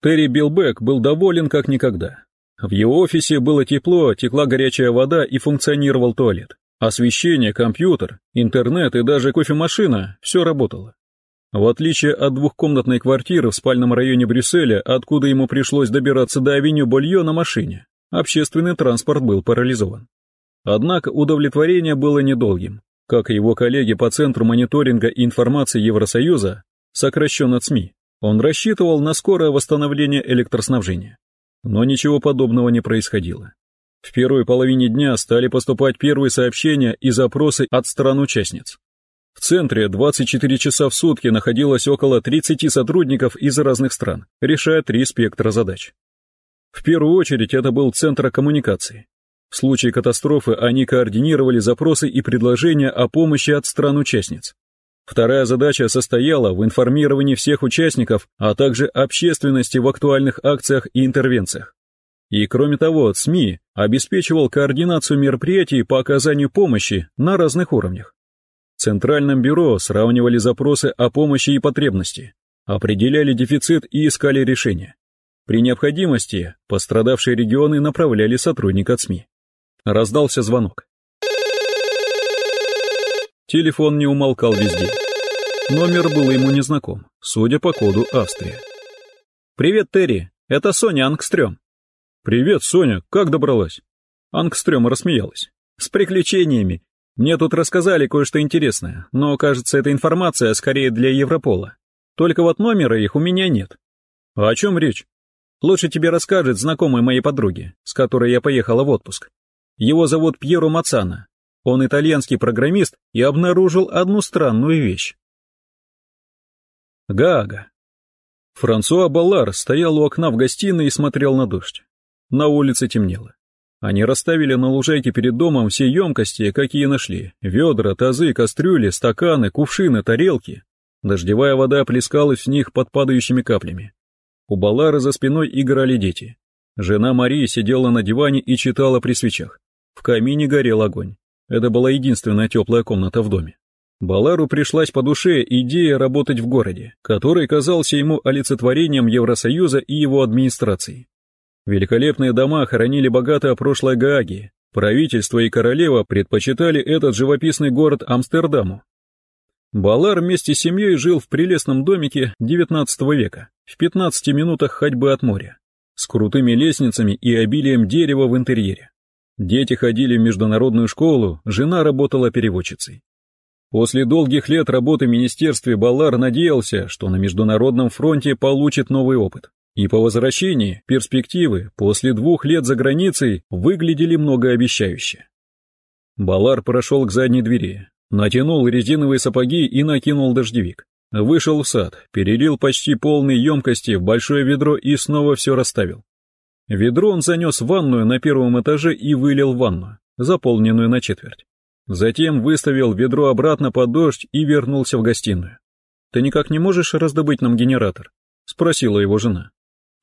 Терри Билбек был доволен как никогда. В его офисе было тепло, текла горячая вода и функционировал туалет. Освещение, компьютер, интернет и даже кофемашина – все работало. В отличие от двухкомнатной квартиры в спальном районе Брюсселя, откуда ему пришлось добираться до авеню Болье на машине, общественный транспорт был парализован. Однако удовлетворение было недолгим. Как и его коллеги по Центру мониторинга информации Евросоюза, сокращенно СМИ, он рассчитывал на скорое восстановление электроснабжения. Но ничего подобного не происходило. В первой половине дня стали поступать первые сообщения и запросы от стран-участниц. В центре 24 часа в сутки находилось около 30 сотрудников из разных стран, решая три спектра задач. В первую очередь это был центр коммуникации. В случае катастрофы они координировали запросы и предложения о помощи от стран-участниц. Вторая задача состояла в информировании всех участников, а также общественности в актуальных акциях и интервенциях. И кроме того, СМИ обеспечивал координацию мероприятий по оказанию помощи на разных уровнях. В Центральном бюро сравнивали запросы о помощи и потребности, определяли дефицит и искали решения. При необходимости пострадавшие регионы направляли сотрудника от СМИ. Раздался звонок. Телефон не умолкал везде. Номер был ему незнаком, судя по коду Австрия. «Привет, Терри, это Соня Ангстрём». «Привет, Соня, как добралась?» Ангстрём рассмеялась. «С приключениями. Мне тут рассказали кое-что интересное, но, кажется, эта информация скорее для Европола. Только вот номера их у меня нет. А о чем речь? Лучше тебе расскажет знакомый моей подруги, с которой я поехала в отпуск. Его зовут Пьеро Мацана. Он итальянский программист и обнаружил одну странную вещь. Гаага. Франсуа Баллар стоял у окна в гостиной и смотрел на дождь. На улице темнело. Они расставили на лужайке перед домом все емкости, какие нашли. Ведра, тазы, кастрюли, стаканы, кувшины, тарелки. Дождевая вода плескалась в них под падающими каплями. У Балары за спиной играли дети. Жена Марии сидела на диване и читала при свечах. В камине горел огонь. Это была единственная теплая комната в доме. Балару пришлась по душе идея работать в городе, который казался ему олицетворением Евросоюза и его администрации. Великолепные дома хоронили богатое прошлое Гааги. Правительство и королева предпочитали этот живописный город Амстердаму. Балар вместе с семьей жил в прелестном домике XIX века, в 15 минутах ходьбы от моря, с крутыми лестницами и обилием дерева в интерьере. Дети ходили в международную школу, жена работала переводчицей. После долгих лет работы в министерстве Балар надеялся, что на международном фронте получит новый опыт. И по возвращении перспективы после двух лет за границей выглядели многообещающе. Балар прошел к задней двери, натянул резиновые сапоги и накинул дождевик. Вышел в сад, перелил почти полные емкости в большое ведро и снова все расставил. Ведро он занес в ванную на первом этаже и вылил в ванну, заполненную на четверть. Затем выставил ведро обратно под дождь и вернулся в гостиную. «Ты никак не можешь раздобыть нам генератор?» — спросила его жена.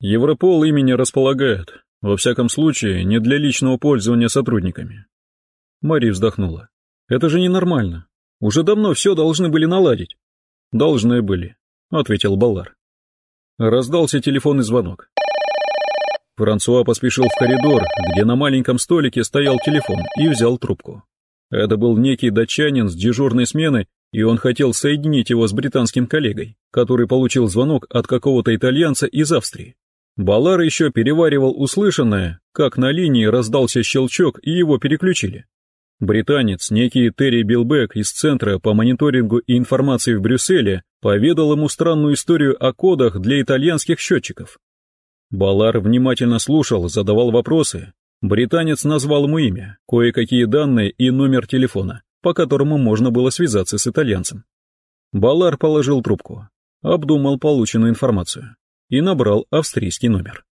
Европол имени располагает, во всяком случае, не для личного пользования сотрудниками. Мари вздохнула. Это же ненормально. Уже давно все должны были наладить. Должны были, ответил Баллар. Раздался телефонный звонок. Франсуа поспешил в коридор, где на маленьком столике стоял телефон, и взял трубку. Это был некий датчанин с дежурной смены, и он хотел соединить его с британским коллегой, который получил звонок от какого-то итальянца из Австрии. Балар еще переваривал услышанное, как на линии раздался щелчок и его переключили. Британец, некий Терри Билбек из Центра по мониторингу и информации в Брюсселе, поведал ему странную историю о кодах для итальянских счетчиков. Балар внимательно слушал, задавал вопросы. Британец назвал ему имя, кое-какие данные и номер телефона, по которому можно было связаться с итальянцем. Балар положил трубку, обдумал полученную информацию и набрал австрийский номер.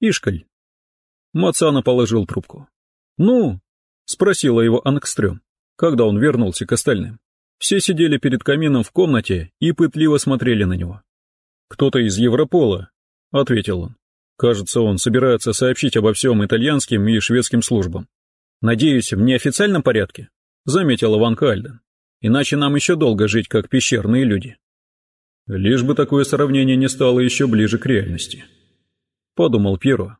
Ишкаль. Мацана положил трубку. «Ну?» — спросила его Ангстрём, когда он вернулся к остальным. Все сидели перед камином в комнате и пытливо смотрели на него. «Кто-то из Европола», — ответил он. «Кажется, он собирается сообщить обо всем итальянским и шведским службам. Надеюсь, в неофициальном порядке», — заметила Ван Кальден. «Иначе нам еще долго жить, как пещерные люди». Лишь бы такое сравнение не стало еще ближе к реальности. Подумал Пьеро.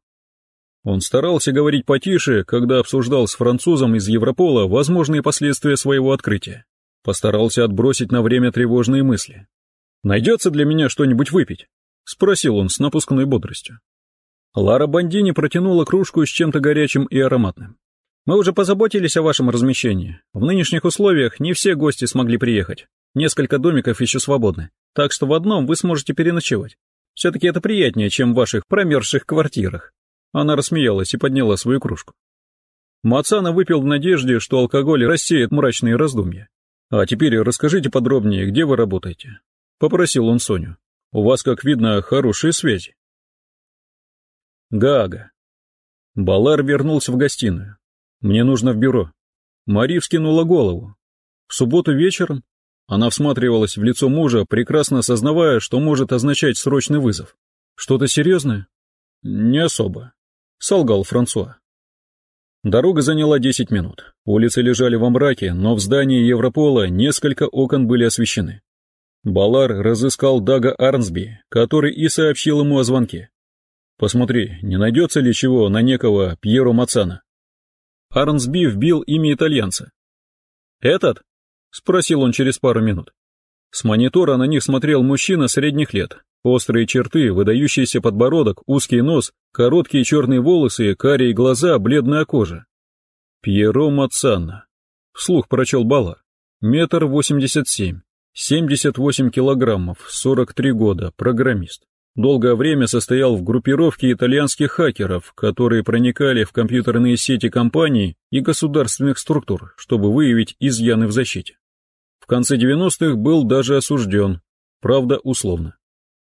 Он старался говорить потише, когда обсуждал с французом из Европола возможные последствия своего открытия. Постарался отбросить на время тревожные мысли. «Найдется для меня что-нибудь выпить?» — спросил он с напускной бодростью. Лара Бандини протянула кружку с чем-то горячим и ароматным. «Мы уже позаботились о вашем размещении. В нынешних условиях не все гости смогли приехать. Несколько домиков еще свободны, так что в одном вы сможете переночевать. Все-таки это приятнее, чем в ваших промерзших квартирах». Она рассмеялась и подняла свою кружку. Мацана выпил в надежде, что алкоголь рассеет мрачные раздумья. «А теперь расскажите подробнее, где вы работаете?» — попросил он Соню. «У вас, как видно, хорошие связи». Гага. Балар вернулся в гостиную. «Мне нужно в бюро». Мари вскинула голову. «В субботу вечером? Она всматривалась в лицо мужа, прекрасно осознавая, что может означать срочный вызов. «Что-то серьезное?» «Не особо», — солгал Франсуа. Дорога заняла 10 минут. Улицы лежали во мраке, но в здании Европола несколько окон были освещены. Балар разыскал Дага Арнсби, который и сообщил ему о звонке. «Посмотри, не найдется ли чего на некого Пьеро Мацана?» Арнсби вбил имя итальянца. «Этот?» — спросил он через пару минут. С монитора на них смотрел мужчина средних лет. Острые черты, выдающийся подбородок, узкий нос, короткие черные волосы, карие глаза, бледная кожа. Пьеро Мацанна. Вслух прочел Балар. Метр восемьдесят семь. Семьдесят восемь килограммов, сорок три года, программист. Долгое время состоял в группировке итальянских хакеров, которые проникали в компьютерные сети компаний и государственных структур, чтобы выявить изъяны в защите. В конце 90-х был даже осужден, правда условно.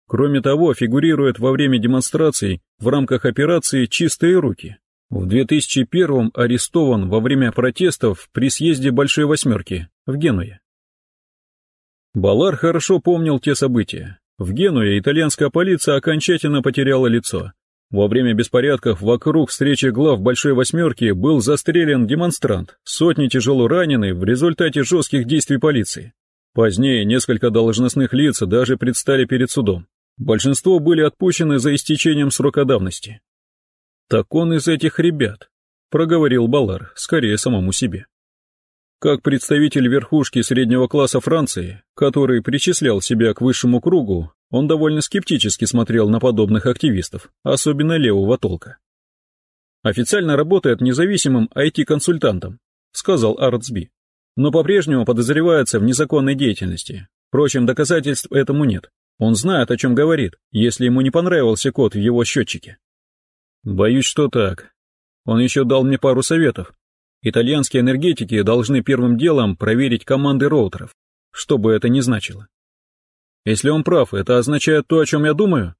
Кроме того, фигурирует во время демонстраций в рамках операции «Чистые руки». В 2001-м арестован во время протестов при съезде Большой Восьмерки в Генуе. Балар хорошо помнил те события. В Генуе итальянская полиция окончательно потеряла лицо, во время беспорядков вокруг встречи глав Большой Восьмерки был застрелен демонстрант, сотни тяжело ранены в результате жестких действий полиции. Позднее несколько должностных лиц даже предстали перед судом. Большинство были отпущены за истечением срока давности. «Так он из этих ребят», — проговорил Балар, скорее самому себе. Как представитель верхушки среднего класса Франции, который причислял себя к высшему кругу, он довольно скептически смотрел на подобных активистов, особенно левого толка. «Официально работает независимым IT-консультантом», — сказал Артсби, «но по-прежнему подозревается в незаконной деятельности. Впрочем, доказательств этому нет. Он знает, о чем говорит, если ему не понравился код в его счетчике». «Боюсь, что так. Он еще дал мне пару советов, Итальянские энергетики должны первым делом проверить команды роутеров, что бы это ни значило. Если он прав, это означает то, о чем я думаю?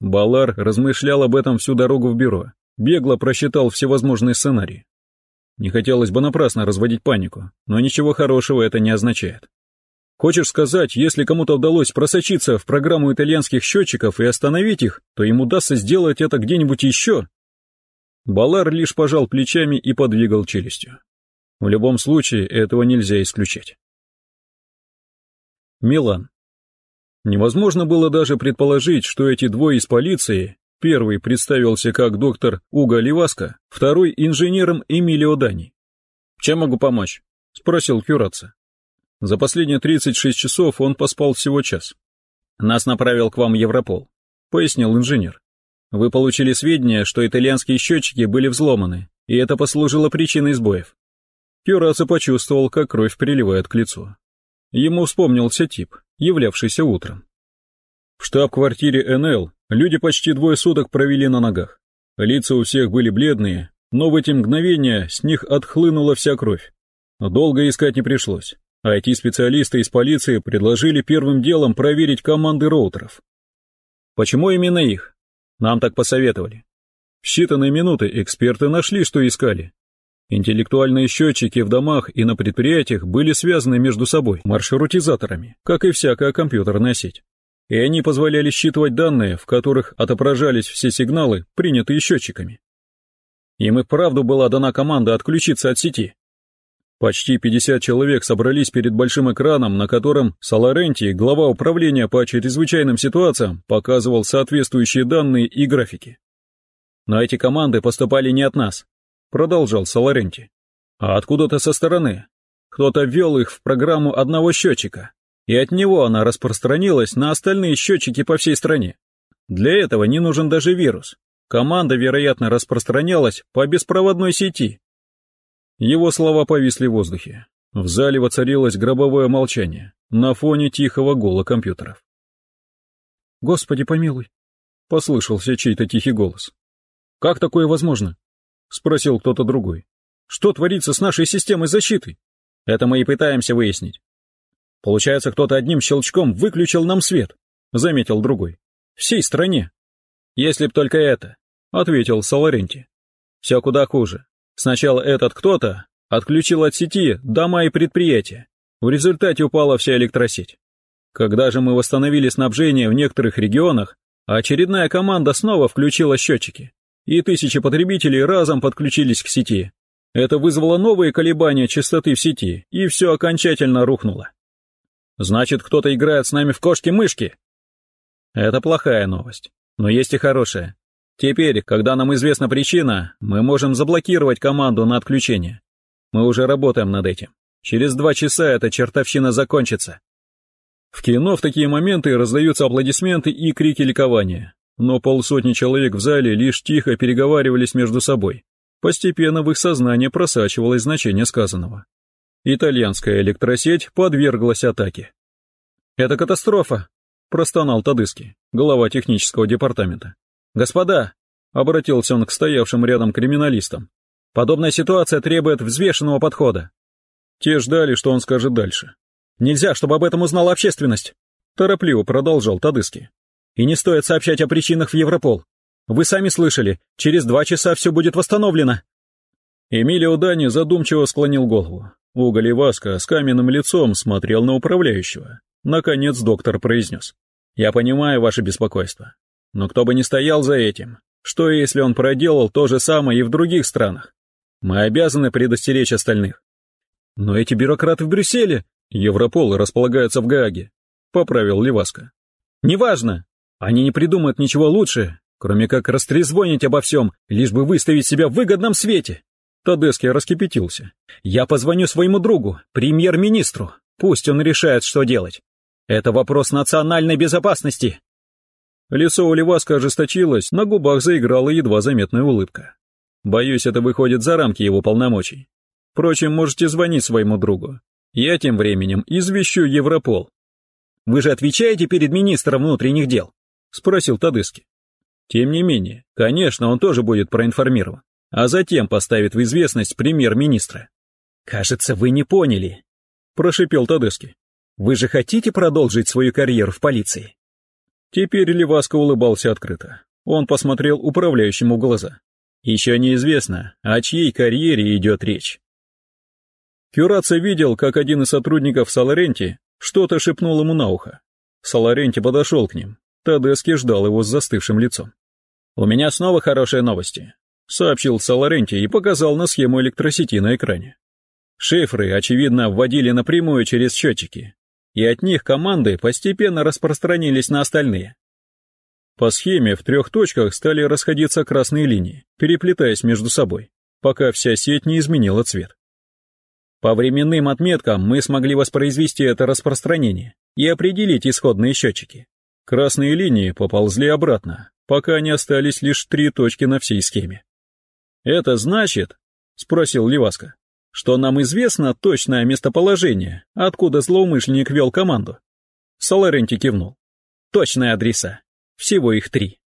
Балар размышлял об этом всю дорогу в бюро, бегло просчитал всевозможные сценарии. Не хотелось бы напрасно разводить панику, но ничего хорошего это не означает. Хочешь сказать, если кому-то удалось просочиться в программу итальянских счетчиков и остановить их, то им удастся сделать это где-нибудь еще? Балар лишь пожал плечами и подвигал челюстью. В любом случае, этого нельзя исключать. Милан. Невозможно было даже предположить, что эти двое из полиции, первый представился как доктор Уга Ливаска, второй инженером Эмилио Дани. «Чем могу помочь?» — спросил Кюраца. За последние 36 часов он поспал всего час. «Нас направил к вам Европол», — пояснил инженер. Вы получили сведения, что итальянские счетчики были взломаны, и это послужило причиной сбоев. Кюрацо почувствовал, как кровь приливает к лицу. Ему вспомнился тип, являвшийся утром. В штаб-квартире НЛ люди почти двое суток провели на ногах. Лица у всех были бледные, но в эти мгновения с них отхлынула вся кровь. Долго искать не пришлось. IT-специалисты из полиции предложили первым делом проверить команды роутеров. Почему именно их? Нам так посоветовали. В считанные минуты эксперты нашли, что искали. Интеллектуальные счетчики в домах и на предприятиях были связаны между собой маршрутизаторами, как и всякая компьютерная сеть. И они позволяли считывать данные, в которых отображались все сигналы, принятые счетчиками. Им и вправду была дана команда отключиться от сети. Почти 50 человек собрались перед большим экраном, на котором Саларенти, глава управления по чрезвычайным ситуациям, показывал соответствующие данные и графики. Но эти команды поступали не от нас, продолжал Саларенти, а откуда-то со стороны. Кто-то ввел их в программу одного счетчика, и от него она распространилась на остальные счетчики по всей стране. Для этого не нужен даже вирус. Команда, вероятно, распространялась по беспроводной сети, его слова повисли в воздухе. В зале воцарилось гробовое молчание на фоне тихого гола компьютеров. «Господи помилуй!» — послышался чей-то тихий голос. «Как такое возможно?» — спросил кто-то другой. «Что творится с нашей системой защиты?» «Это мы и пытаемся выяснить». «Получается, кто-то одним щелчком выключил нам свет», — заметил другой. «Всей стране». «Если б только это», — ответил Саларенти. «Все куда хуже. Сначала этот кто-то отключил от сети дома и предприятия. В результате упала вся электросеть. Когда же мы восстановили снабжение в некоторых регионах, очередная команда снова включила счетчики, и тысячи потребителей разом подключились к сети. Это вызвало новые колебания частоты в сети, и все окончательно рухнуло. Значит, кто-то играет с нами в кошки-мышки. Это плохая новость, но есть и хорошая. Теперь, когда нам известна причина, мы можем заблокировать команду на отключение. Мы уже работаем над этим. Через два часа эта чертовщина закончится. В кино в такие моменты раздаются аплодисменты и крики ликования, но полсотни человек в зале лишь тихо переговаривались между собой. Постепенно в их сознание просачивалось значение сказанного. Итальянская электросеть подверглась атаке. «Это катастрофа!» – простонал Тадыски, глава технического департамента. «Господа!» — обратился он к стоявшим рядом криминалистам. «Подобная ситуация требует взвешенного подхода». Те ждали, что он скажет дальше. «Нельзя, чтобы об этом узнала общественность!» Торопливо продолжал Тадыски. «И не стоит сообщать о причинах в Европол. Вы сами слышали, через два часа все будет восстановлено!» Эмилио Дани задумчиво склонил голову. Уголь Васка с каменным лицом смотрел на управляющего. Наконец доктор произнес. «Я понимаю ваше беспокойство. Но кто бы ни стоял за этим, что если он проделал то же самое и в других странах? Мы обязаны предостеречь остальных. Но эти бюрократы в Брюсселе, Европол располагается в Гааге, поправил Леваска. Неважно. Они не придумают ничего лучше, кроме как растрезвонить обо всем, лишь бы выставить себя в выгодном свете. Тадески раскипятился. Я позвоню своему другу, премьер-министру. Пусть он решает, что делать. Это вопрос национальной безопасности. Лицо у Леваска ожесточилось, на губах заиграла едва заметная улыбка. Боюсь, это выходит за рамки его полномочий. Впрочем, можете звонить своему другу. Я тем временем извещу Европол. Вы же отвечаете перед министром внутренних дел? Спросил Тадыски. Тем не менее, конечно, он тоже будет проинформирован, а затем поставит в известность премьер-министра. Кажется, вы не поняли, прошипел Тадыски. Вы же хотите продолжить свою карьеру в полиции? Теперь Леваско улыбался открыто. Он посмотрел управляющему в глаза. Еще неизвестно, о чьей карьере идет речь. Кюраци видел, как один из сотрудников Саларенти что-то шепнул ему на ухо. Саларенти подошел к ним. Тадески ждал его с застывшим лицом. «У меня снова хорошие новости», — сообщил Саларенти и показал на схему электросети на экране. Шифры, очевидно, вводили напрямую через счетчики, и от них команды постепенно распространились на остальные. По схеме в трех точках стали расходиться красные линии, переплетаясь между собой, пока вся сеть не изменила цвет. По временным отметкам мы смогли воспроизвести это распространение и определить исходные счетчики. Красные линии поползли обратно, пока не остались лишь три точки на всей схеме. «Это значит?» — спросил Леваска что нам известно точное местоположение, откуда злоумышленник вел команду. Соларенти кивнул. Точные адреса. Всего их три.